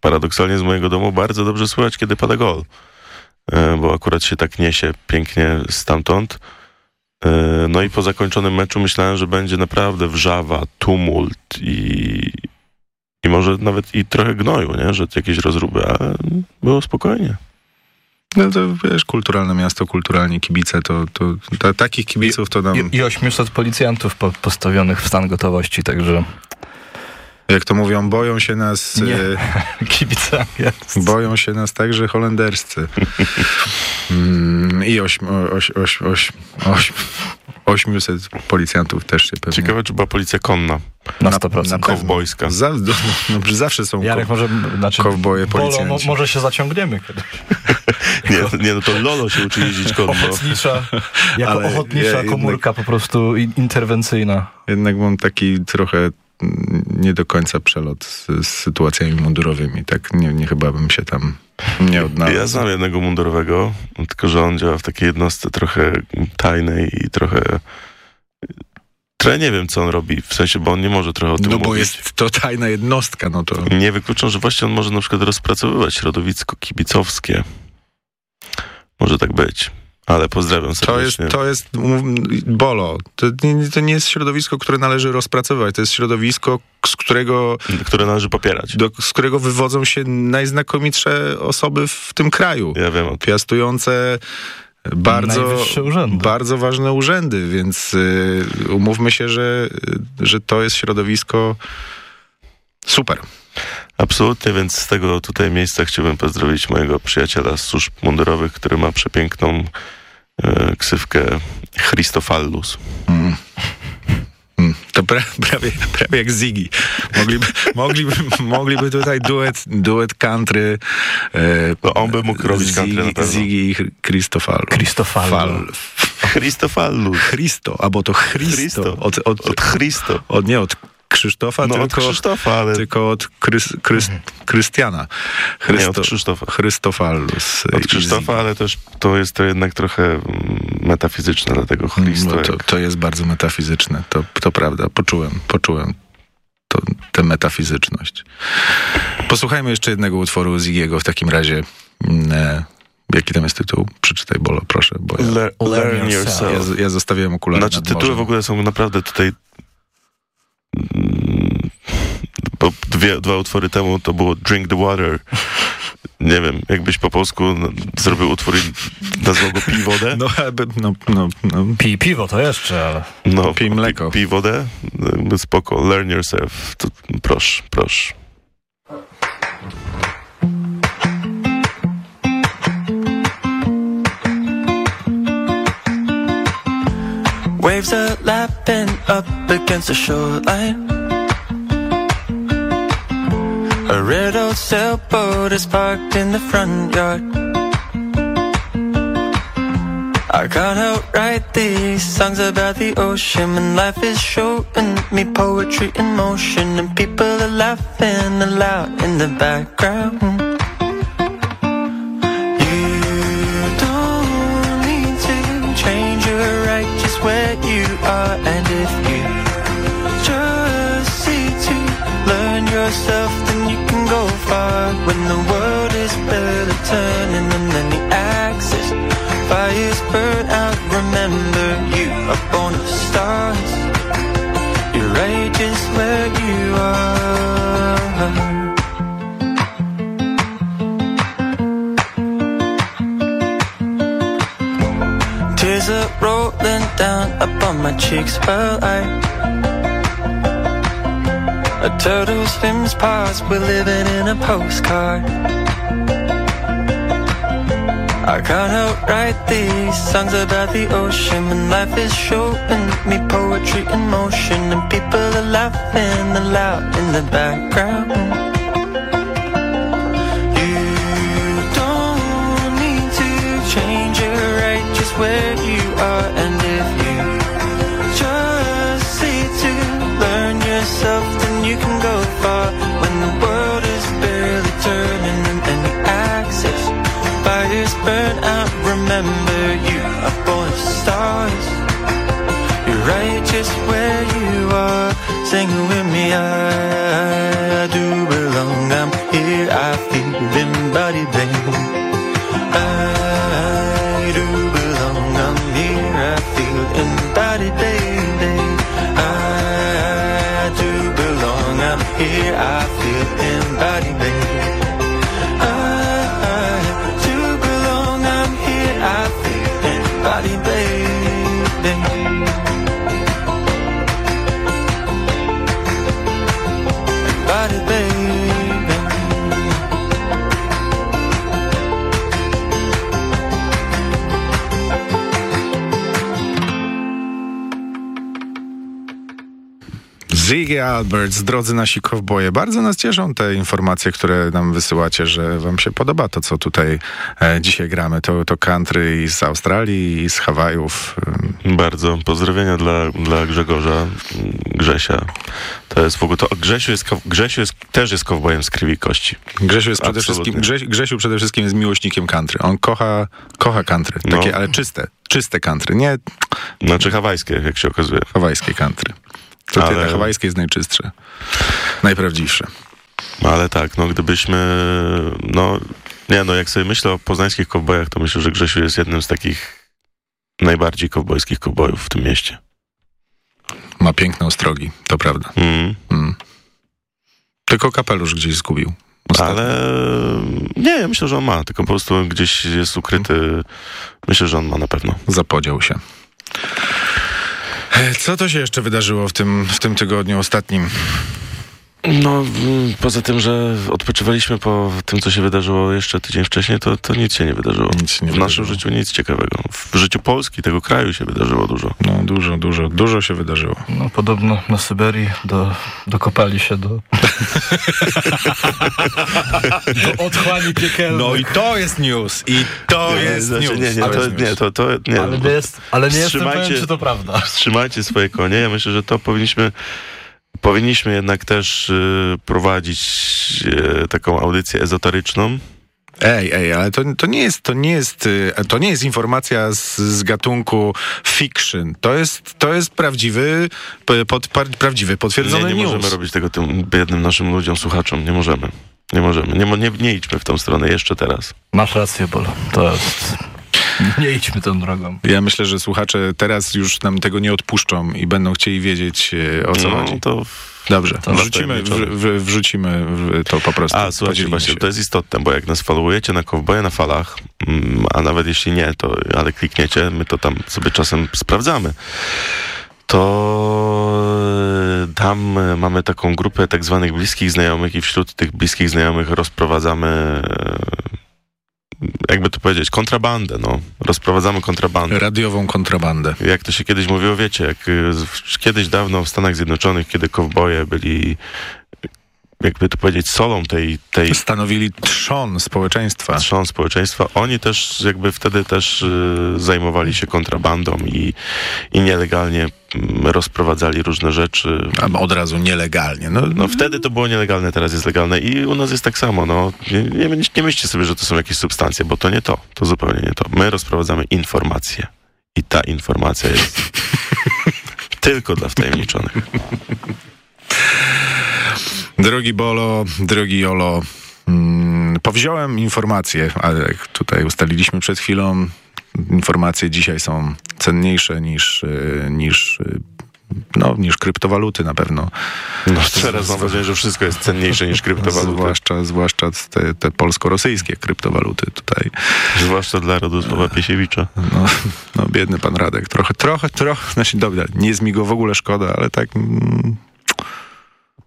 paradoksalnie z mojego domu bardzo dobrze słychać, kiedy pada gol. E, bo akurat się tak niesie pięknie stamtąd. E, no i po zakończonym meczu myślałem, że będzie naprawdę wrzawa, tumult i, i może nawet i trochę gnoju, nie? że jakieś rozruby, ale było spokojnie. No to wiesz, kulturalne miasto, kulturalnie kibice, to, to, to takich kibiców to nam... I, i 800 policjantów po, postawionych w stan gotowości, także jak to mówią, boją się nas... Nie, e, kibice Boją się nas także holenderscy. mm, I ośm, oś, oś, oś, oś, 800 policjantów też się pewnie... Ciekawe, czy była policja konna. Na 100%. Na, Kowbojska. Za, no, no, zawsze są Jarek, może, znaczy, kowboje policjanci. Bolo, może się zaciągniemy kiedyś. nie, nie, no to Lolo się uczy jeździć konno. Ochotnicza, jako Ale ochotnicza ja komórka jednak, po prostu interwencyjna. Jednak mam taki trochę nie do końca przelot z, z, sytuacjami mundurowymi. Tak nie, nie chyba bym się tam nie odnalazł. Ja znam jednego mundurowego, tylko że on działa w takiej jednostce trochę tajnej i trochę Trochę nie wiem, co on robi, w sensie, bo on nie może trochę o tym No bo mówić. jest to tajna jednostka, no to... Nie wykluczam, że właśnie on może na przykład rozpracowywać środowisko kibicowskie. Może tak być. Ale pozdrawiam To jest, serdecznie. to jest bolo. To nie, to nie jest środowisko, które należy rozpracować. To jest środowisko, z którego, Które należy popierać. do, z którego wywodzą się najznakomitsze osoby w tym kraju. Ja wiem o tym. Piastujące bardzo, bardzo ważne urzędy, więc y, umówmy się, że, że to jest środowisko super. Absolutnie, więc z tego tutaj miejsca chciałbym pozdrowić mojego przyjaciela z służb mundurowych, który ma przepiękną ksywkę Christofallus. Mm. Mm, To pra, prawie, prawie jak Ziggy. Mogliby, mogliby, mogliby tutaj duet, duet country. E, No, on by mógł robić country na Ziggy, pewno. Ziggy i Christofal. Christofallo. Fal, Christofallus. Christo, albo to Christo. Christo. Od, od, Od Christo. od, nie od Krzysztofa, No od tylko, Krzysztofa, ale tylko od Krys, Krys, Krystiana. nie od Krzysztofa. Od Krzysztofa, ale też to jest to jednak trochę mm, metafizyczne, dlatego Christo. No to, to jest bardzo metafizyczne, to, to prawda. Poczułem, poczułem to, tę metafizyczność. Posłuchajmy jeszcze jednego utworu Ziggiego w takim razie. Mm, E, jaki tam jest tytuł? Przeczytaj, Bolo, proszę. Bo ja, Le- learn ja, yourself. z- ja zostawiłem okulary Znaczy tytuły w ogóle są naprawdę tutaj... mm, Bo dwie, dwa utwory temu to było Drink the Water. Nie wiem, jakbyś po polsku zrobił utwór i nazwał go Pij wodę. No, no, no, no. Pij piwo to jeszcze, ale... No, pij mleko. Pij wodę, spoko, learn yourself. To, proszę, proszę. Waves are lapping up against the shoreline. A red old sailboat is parked in the front yard. I can't help write these songs about the ocean when life is showing me poetry in motion and people are laughing aloud in the background. Yourself, then you can go far. When the world is better turning and then the axis fires burn out, remember you are born of stars. You're just where you are. Tears are rolling down upon my cheeks while I A turtle swims past, we're living in a postcard. I can't help write these songs about the ocean When life is showing me poetry in motion And people are laughing aloud in the background. You don't need to change, you're right just where you are Sing with me, I, I do belong. I'm here, I feel Ziggy Alberts, drodzy nasi kowboje, bardzo nas cieszą te informacje, które nam wysyłacie, że wam się podoba to, co tutaj e, dzisiaj gramy. To, to country i z Australii, i z Hawajów. Ym, Bardzo. Pozdrowienia dla, dla Grzegorza, mm, Grzesia. To jest w ogóle to. Grzesiu, jest, Grzesiu jest, też jest kowbojem z krwi i kości. Grzesiu jest przede Absolutnie. wszystkim, Grze, Grzesiu przede wszystkim jest miłośnikiem country. On kocha, kocha country, No. takie, ale czyste, czyste country. Nie, Znaczy hawajskie, jak się okazuje. Hawajskie country. To Ale- jest najczystsze. Najprawdziwsze. Ale tak, no gdybyśmy, no nie no, jak sobie myślę o poznańskich kowbojach, to myślę, że Grzesiu jest jednym z takich najbardziej kowbojskich kowbojów w tym mieście. Ma piękne ostrogi, to prawda. Mm. Mm. Tylko kapelusz gdzieś zgubił. ostatnio. Ale nie, ja myślę, że on ma, tylko po prostu gdzieś jest ukryty. Myślę, że on ma na pewno. Zapodział się. E, Co to się jeszcze wydarzyło w tym, w tym tygodniu ostatnim? No, poza tym, że odpoczywaliśmy po tym, co się wydarzyło jeszcze tydzień wcześniej, to, to nic się nie wydarzyło. Nic się nie w wydarzyło. naszym życiu nic ciekawego. W życiu Polski, tego kraju się wydarzyło dużo. No dużo, dużo, dużo się wydarzyło. No podobno na Syberii do, dokopali się do... do otchłani piekielnej. No i to jest news. I to jest znaczy, news. nie, nie, To to, jest nie, to, to nie. Ale nie, jest, ale nie jestem pewien, czy to prawda. Wstrzymajcie swoje konie. Ja myślę, że to powinniśmy powinniśmy jednak też y, prowadzić y, taką audycję ezoteryczną. Ej, ej, ale to, to nie jest, to nie jest, y, to nie jest informacja z, z gatunku fiction. To jest, to jest prawdziwy, pod, par, prawdziwy, potwierdzony Nie, nie news. możemy robić tego tym biednym naszym ludziom, słuchaczom. Nie możemy. Nie możemy. Nie, nie, nie idźmy w tą stronę jeszcze teraz. Masz rację, Bolo. To jest... Nie idźmy tą drogą. Ja myślę, że słuchacze teraz już nam tego nie odpuszczą i będą chcieli wiedzieć, e, o co no, chodzi. to Dobrze, to wrzucimy, w, w, wrzucimy w to po prostu. A, słuchajcie, właśnie, się. to jest istotne, bo jak nas followujecie na Kowboje na falach, mm, a nawet jeśli nie, to ale klikniecie, my to tam sobie czasem sprawdzamy, to tam mamy taką grupę tak zwanych bliskich znajomych i wśród tych bliskich znajomych rozprowadzamy e, jakby to powiedzieć, kontrabandę, no. Rozprowadzamy kontrabandę. Radiową kontrabandę. Jak to się kiedyś mówiło, wiecie, jak y, kiedyś dawno w Stanach Zjednoczonych, kiedy kowboje byli, jakby to powiedzieć, solą tej, tej Stanowili trzon społeczeństwa. trzon społeczeństwa, oni też jakby wtedy też y, zajmowali się kontrabandą i, i nielegalnie mm, rozprowadzali różne rzeczy. A od razu nielegalnie. No, No wtedy to było nielegalne, teraz jest legalne i u nas jest tak samo, no. Nie, nie, nie myślcie sobie, że to są jakieś substancje, bo to nie to, to zupełnie nie to. My rozprowadzamy informacje i ta informacja jest tylko dla wtajemniczonych. Drogi Bolo, drogi Jolo, mm, powziąłem informacje, ale jak tutaj ustaliliśmy przed chwilą, informacje dzisiaj są cenniejsze niż, y, niż, y, no, niż kryptowaluty na pewno. No teraz mam wrażenie, że wszystko jest cenniejsze niż kryptowaluty. Zwłaszcza, zwłaszcza te, te polsko-rosyjskie kryptowaluty tutaj. Zwłaszcza dla Radosława Piesiewicza. No, no biedny pan Radek. Trochę, trochę, trochę, znaczy dobra, nie jest mi go w ogóle szkoda, ale tak... Mm,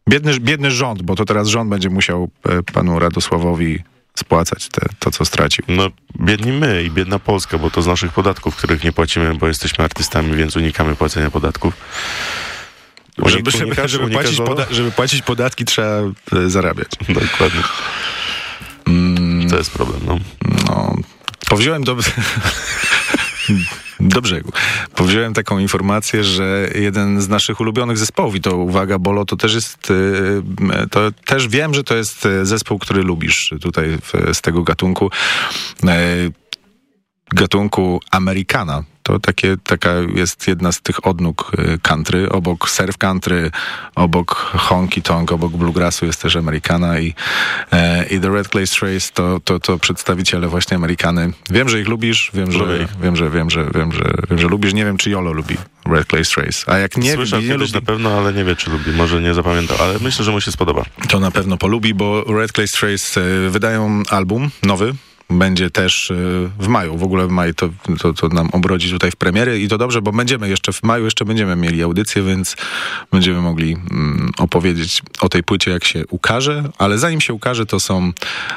biedny, biedny rząd, bo to teraz rząd będzie musiał e, panu Radosławowi spłacać te, to, co stracił. No, biedni my i biedna Polska, bo to z naszych podatków, których nie płacimy, bo jesteśmy artystami, więc unikamy płacenia podatków. Żeby, żeby, żeby, płacić poda- żeby płacić podatki, trzeba e, zarabiać. Dokładnie. Mm, To jest problem, no. no, powziąłem do... Do brzegu. Powziąłem taką informację, że jeden z naszych ulubionych zespołów, i to uwaga, Bolo, to też jest, e, to też wiem, że to jest e, zespół, który lubisz tutaj w, z tego gatunku. Gatunku Amerykana. To takie, taka jest jedna z tych odnóg e, country. Obok surf country, obok honky tonk, obok bluegrassu jest też Amerykana i, e, i The Red Clay Strays to, to, to przedstawiciele właśnie Amerykany. Wiem, że ich lubisz, wiem, że, Lubię wiem, że, wiem, że, wiem, że, wiem, że lubisz. Nie wiem, czy Jolo lubi Red Clay Strays. A jak nie, Słyszał nie kiedyś lubi, na pewno, ale nie wie, czy lubi. Może nie zapamiętał, ale myślę, że mu się spodoba. to na pewno polubi, bo Red Clay Strays e, wydają album nowy. Będzie też e, w maju. W ogóle w maju to, to, to nam obrodzi tutaj w premiery i to dobrze, bo będziemy jeszcze w maju, jeszcze będziemy mieli audycję, więc będziemy mogli mm, opowiedzieć o tej płycie, jak się ukaże, ale zanim się ukaże, to są,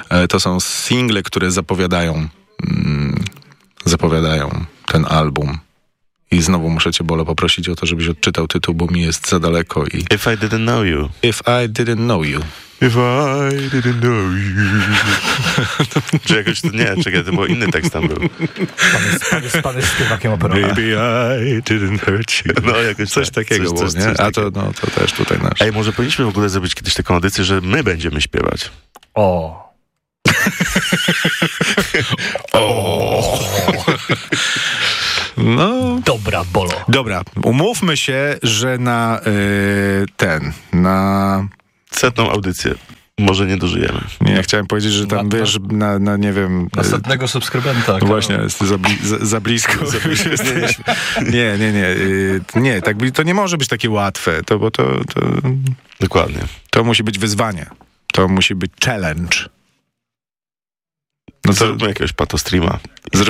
e, to są single, które zapowiadają mm, zapowiadają ten album. I znowu muszę cię, Bolo, poprosić o to, żebyś odczytał tytuł, bo mi jest za daleko i... If I didn't know you. If I didn't know you. If I didn't know you. Czy jakoś to, nie, czekaj, to był inny tekst tam był. Pan jest, pan jest, pan jest śpiewakiem operowym. Maybe I didn't hurt you. No, jakoś Coś tak. takiego Coś- było, coś- nie? coś A to, takiego. no, to też tutaj nasz. Ej, może powinniśmy w ogóle zrobić kiedyś taką audycję, że my będziemy śpiewać. O. No, Dobra, bolo. dobra, umówmy się, że na y, ten, na... Setną audycję. Może nie dożyjemy. Nie, ja chciałem powiedzieć, że tam, wiesz, na, na nie wiem... Następnego subskrybenta. No właśnie, jest za, bli, za, za blisko. już jesteśmy. Nie, nie, nie. y, Nie, tak, by- to nie może być takie łatwe, to, bo to, to, Dokładnie. to musi być wyzwanie. To musi być challenge. No to, Zróbmy jakiegoś patostreama.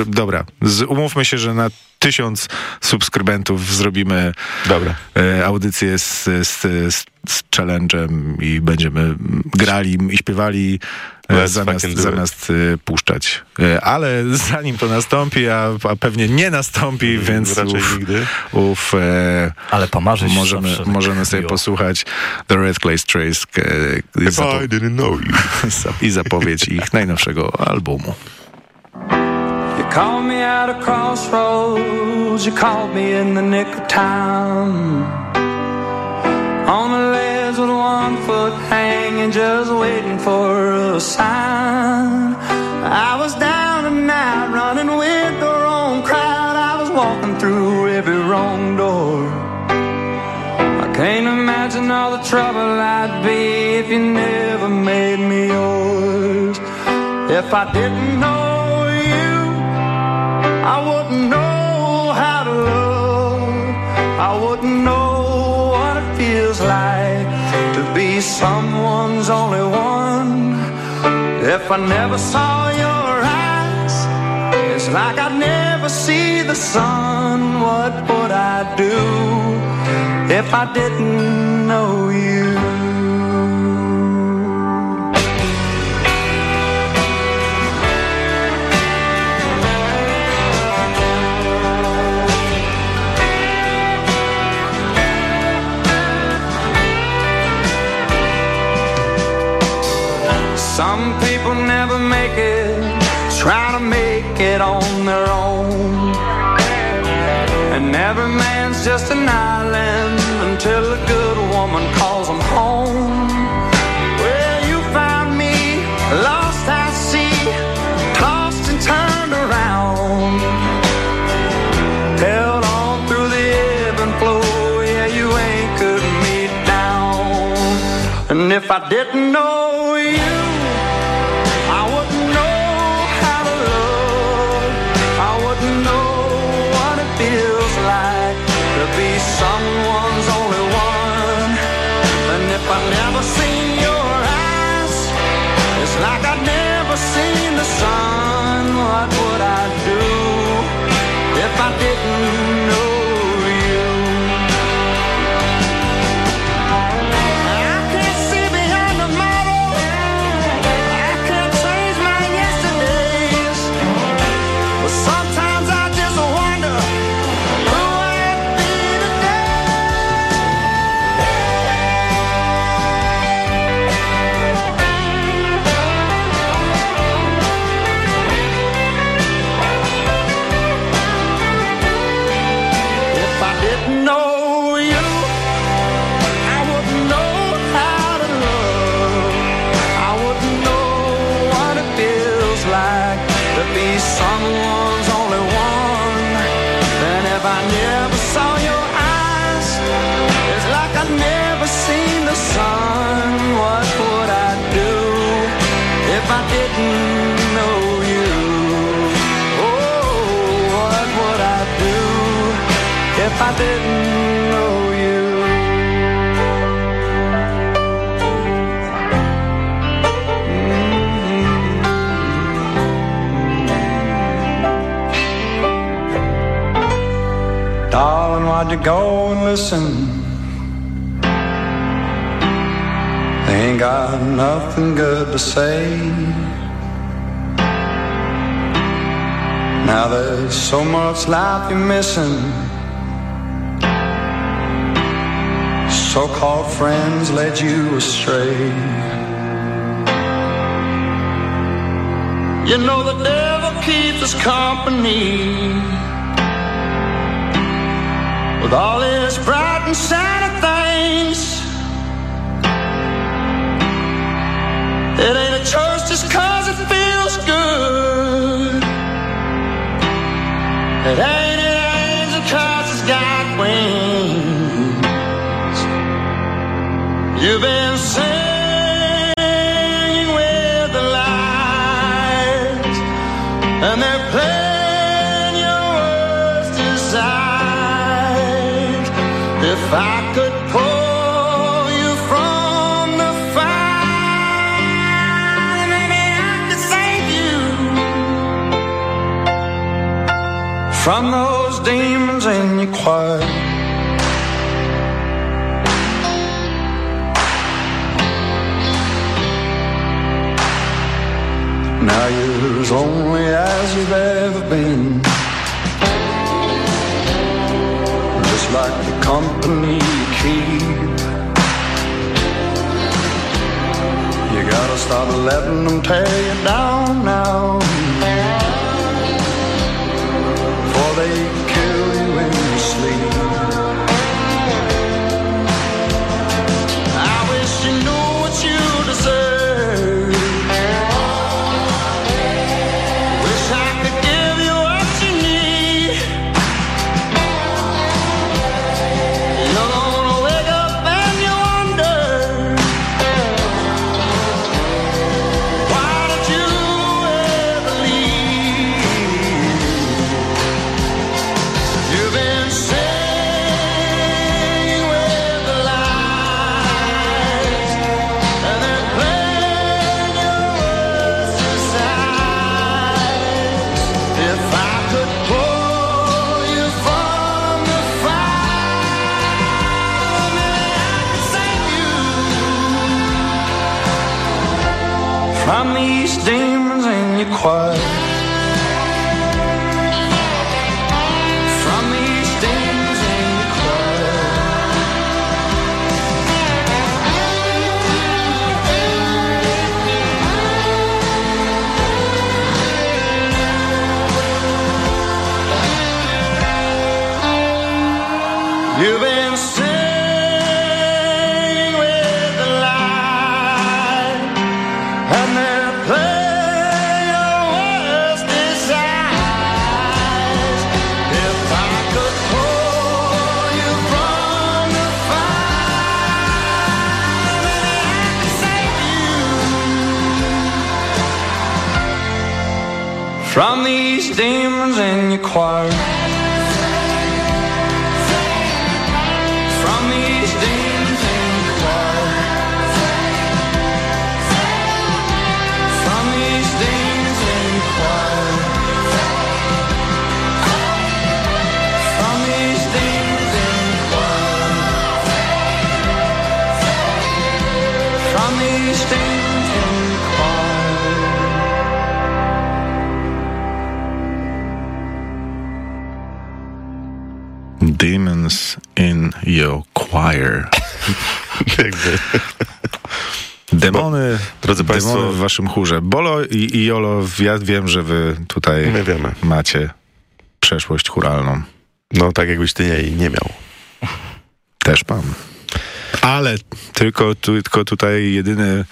dobra, z, umówmy się, że na tysiąc subskrybentów zrobimy Dobra. e, audycję z, z, z, z challenge'em i będziemy grali i śpiewali Let's zamiast, zamiast e, puszczać. E, ale zanim to nastąpi, a, a pewnie nie nastąpi, więc Raczej uf, nigdy. uf, e, Ale pomarzyć możemy, zawsze możemy sobie miło. posłuchać The Red Clay Trace e, i, zapo- i zapowiedź ich najnowszego albumu. You called me at a crossroads, you called me in the nick of time. On a ledge with one foot hanging, just waiting for a sign. I was down and out, running with the wrong crowd. I was walking through every wrong door. I can't imagine all the trouble I'd be if you never made me yours. If I didn't know you, I wouldn't know someone's only one. If I never saw your eyes, it's like I'd never see the sun. What would I do if I didn't know you? Never make it, try to make it on their own. And every man's just an island until a good woman calls him home. Well, you found me lost at sea, tossed and turned around. Held on through the ebb and flow, yeah, you anchored me down. And if I didn't know didn't know you? Oh, what would I do if I didn't know you? Mm-hmm. Darling, why'd you go and listen? They ain't got nothing good to say. Now there's so much life you're missing. So called friends led you astray. You know the devil keeps us company with all his bright and shiny things. It ain't It ain't an angel cause it's got wings. You've been singing with the lights, and they're playing your worst desires. If I from those demons in your choir. Now you're as lonely as you've ever been. Just like the company you keep. You gotta stop letting them tear you down now. From these demons in your choir. Demons in your choir. Demony, Drodzy Państwo- demony w waszym chórze. Bolo i, i Jolo, ja wiem, że wy tutaj macie przeszłość churalną. No tak jakbyś ty jej nie miał. Też mam. Ale tylko, tu, tylko tutaj jedyny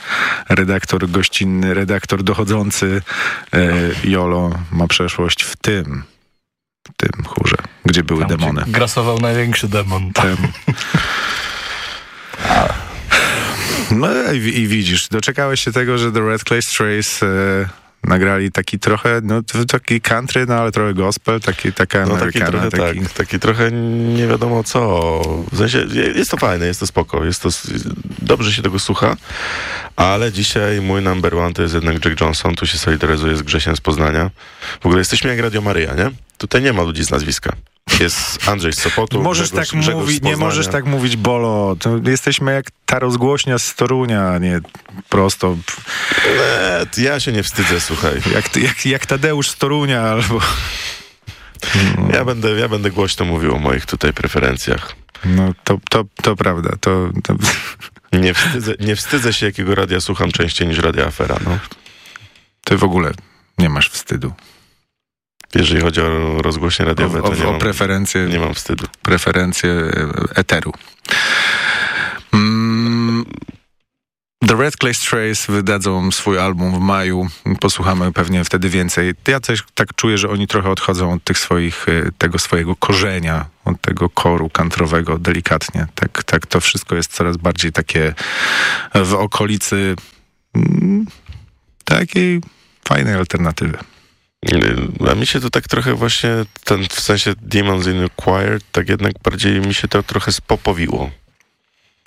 redaktor gościnny, redaktor dochodzący e, Jolo ma przeszłość w tym, tym chórze, gdzie były Tam, demony. gdzie Grasował największy demon. Tem. No i, i widzisz, doczekałeś się tego, że The Red Clay Strays e, nagrali taki trochę, no taki country, no ale trochę gospel, taki, taka No taki trochę taki, tak, taki trochę nie wiadomo co. W sensie jest to fajne, jest to spoko, jest to dobrze się tego słucha, ale dzisiaj mój number one to jest jednak Jack Johnson, tu się solidaryzuję z Grzesiem z Poznania. W ogóle jesteśmy jak Radio Maryja, nie? Tutaj nie ma ludzi z nazwiska. Jest Andrzej z Sopotu. Możesz Grzegorz, tak Grzegorz mówić, nie możesz tak mówić, Bolo. To jesteśmy jak ta rozgłośnia z Torunia, a nie prosto. E, Ja się nie wstydzę, słuchaj. Jak, jak, jak Tadeusz z Torunia albo... Ja będę, ja będę głośno mówił o moich tutaj preferencjach. No to, to, to prawda, to... to... Nie wstydzę, nie wstydzę się, jakiego radia słucham częściej niż Radia Afera, no. Ty w ogóle nie masz wstydu. Jeżeli chodzi o rozgłośnie O, radiowe, to o, nie, o mam, preferencje, nie mam wstydu. preferencje e, eteru. Mm, The Red Clay Strays wydadzą swój album w maju. Posłuchamy pewnie wtedy więcej. Ja też tak czuję, że oni trochę odchodzą od tych swoich, e, tego swojego korzenia, od tego koru kantrowego delikatnie. Tak, tak to wszystko jest coraz bardziej takie w okolicy mm, takiej fajnej alternatywy. Y, A mi się to tak trochę właśnie, ten, w sensie Demons in the Choir, tak jednak bardziej mi się to trochę spopowiło.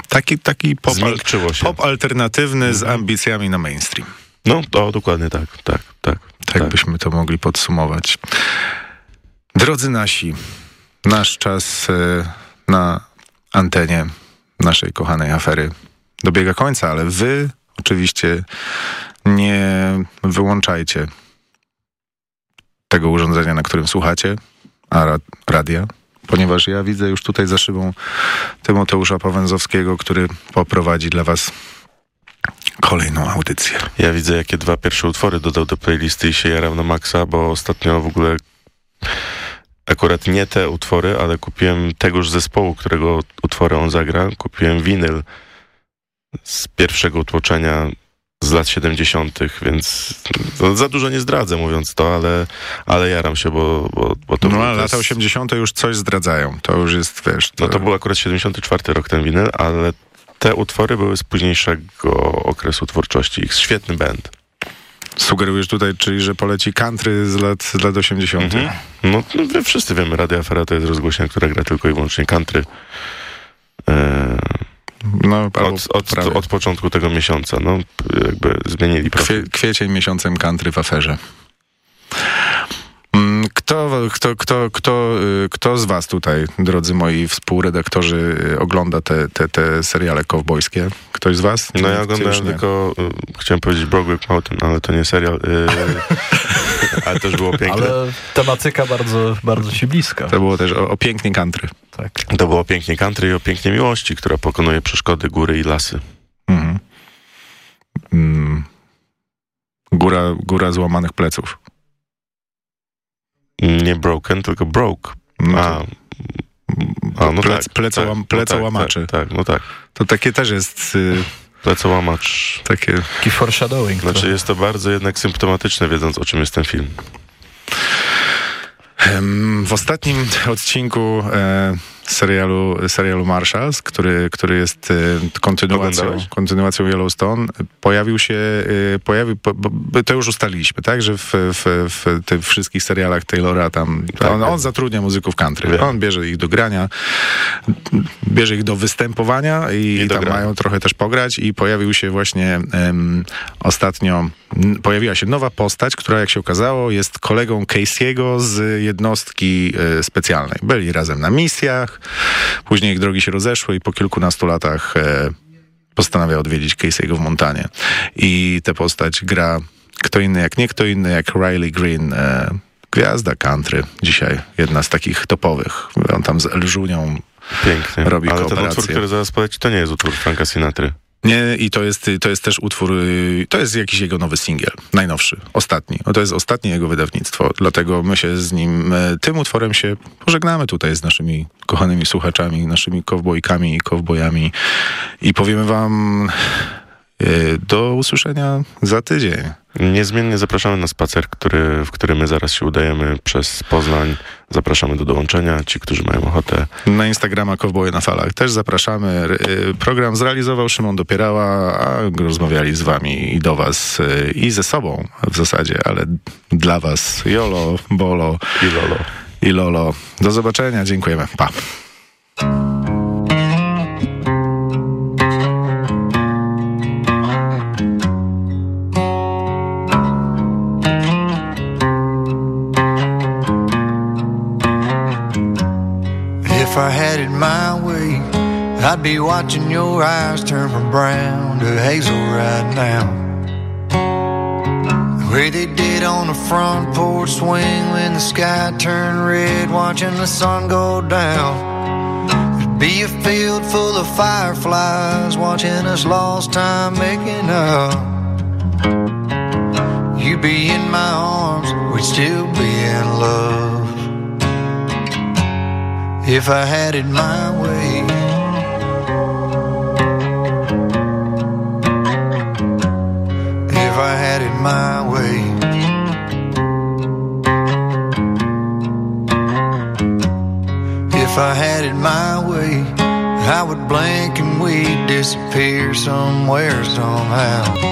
Taki, taki pop, Zmiękczyło się. pop alternatywny z ambicjami na mainstream. No, o, dokładnie tak, tak, tak. Tak, byśmy to mogli podsumować. Drodzy nasi, nasz czas e, na antenie naszej kochanej afery dobiega końca, ale wy oczywiście nie wyłączajcie tego urządzenia, na którym słuchacie, a ra radia, ponieważ ja widzę już tutaj za szybą Tymoteusza Pawęzowskiego, który poprowadzi dla was kolejną audycję. Ja widzę, jakie dwa pierwsze utwory dodał do playlisty i się jaram na maksa, bo ostatnio w ogóle akurat nie te utwory, ale kupiłem tegoż zespołu, którego utwory on zagra. Kupiłem winyl z pierwszego utłoczenia z lat 70., więc no, za dużo nie zdradzę mówiąc to, ale, ale jaram się, bo, bo, bo to No ale to lata jest- 80. już coś zdradzają. To już jest, wiesz... No to był akurat 74 rok ten winyl, ale te utwory były z późniejszego okresu twórczości. Ich świetny band. Sugerujesz tutaj, czyli że poleci country z lat, z lat 80. Mhm. No, no wszyscy wiemy, Radio Afera to jest rozgłośnia, która gra tylko i wyłącznie country. E, No, od, od, od początku tego miesiąca, no jakby zmienili profil. Kwie, kwiecień miesiącem country w aferze. Kto, kto, kto, kto, y, kto z was tutaj, drodzy moi współredaktorzy, y, ogląda te, te, te seriale kowbojskie? Ktoś z was? No ja oglądałem tylko, y, chciałem powiedzieć Brokeback Mountain, ale to nie serial, ale też było piękne. Ale tematyka bardzo, bardzo ci bliska. To było też o, o pięknie country. Tak. To było pięknie country i o pięknie miłości, która pokonuje przeszkody, góry i lasy. Mhm. Mm. Góra, góra złamanych pleców. Nie broken, tylko broke. No A, a no Plec- tak. plecołam- tak, no plecołamaczy. Tak, tak, no tak. To takie też jest y, Plecołamacz. takie... Taki foreshadowing. Znaczy trochę. jest to bardzo jednak symptomatyczne, wiedząc o czym jest ten film. W ostatnim odcinku e, serialu, serialu Marshalls, który, który jest e, kontynuacją, Oglądałeś? kontynuacją Yellowstone, pojawił się, e, pojawił, to już ustaliliśmy, tak, że w, w, w tych wszystkich serialach Taylora tam, Tak, on, tak. on zatrudnia muzyków country, Wiem. on bierze ich do grania, bierze ich do występowania i, I tam grania. mają trochę też pograć i pojawił się właśnie em, ostatnio, pojawiła się nowa postać, która jak się okazało jest kolegą Casey'ego z jednostki e, specjalnej. Byli razem na misjach, później ich drogi się rozeszły i po kilkunastu latach e, postanawia odwiedzić Casey'ego w Montanie. I tę postać gra kto inny jak nie kto inny, jak Riley Green, e, gwiazda country dzisiaj, jedna z takich topowych. On tam z Elżunią Pięknie. Robi Ale ten utwór, który zaraz poleci, to nie jest utwór Franka Sinatry. Nie, i to jest, to jest też utwór, y, to jest jakiś jego nowy singiel, najnowszy, ostatni. O, to jest ostatnie jego wydawnictwo, dlatego my się z nim, e, tym utworem się pożegnamy tutaj z naszymi kochanymi słuchaczami, naszymi kowbojkami i kowbojami i powiemy wam do usłyszenia za tydzień. Niezmiennie zapraszamy na spacer, który, w który my zaraz się udajemy przez Poznań. Zapraszamy do dołączenia, ci, którzy mają ochotę. Na Instagrama Kowboje na Falach też zapraszamy. Y, Program zrealizował Szymon Dopierała, a rozmawiali z wami i do was y, i ze sobą w zasadzie, ale dla was Jolo, Bolo I Lolo. i Lolo. Do zobaczenia, dziękujemy. Pa. I had it my way, I'd be watching your eyes turn from brown to hazel right now. The way they did on the front porch swing when the sky turned red, watching the sun go down. There'd be a field full of fireflies watching us lost time making up. You'd be in my arms, we'd still be in love. If I had it my way. If I had it my way. If I had it my way, I would blink and we'd disappear somewhere somehow.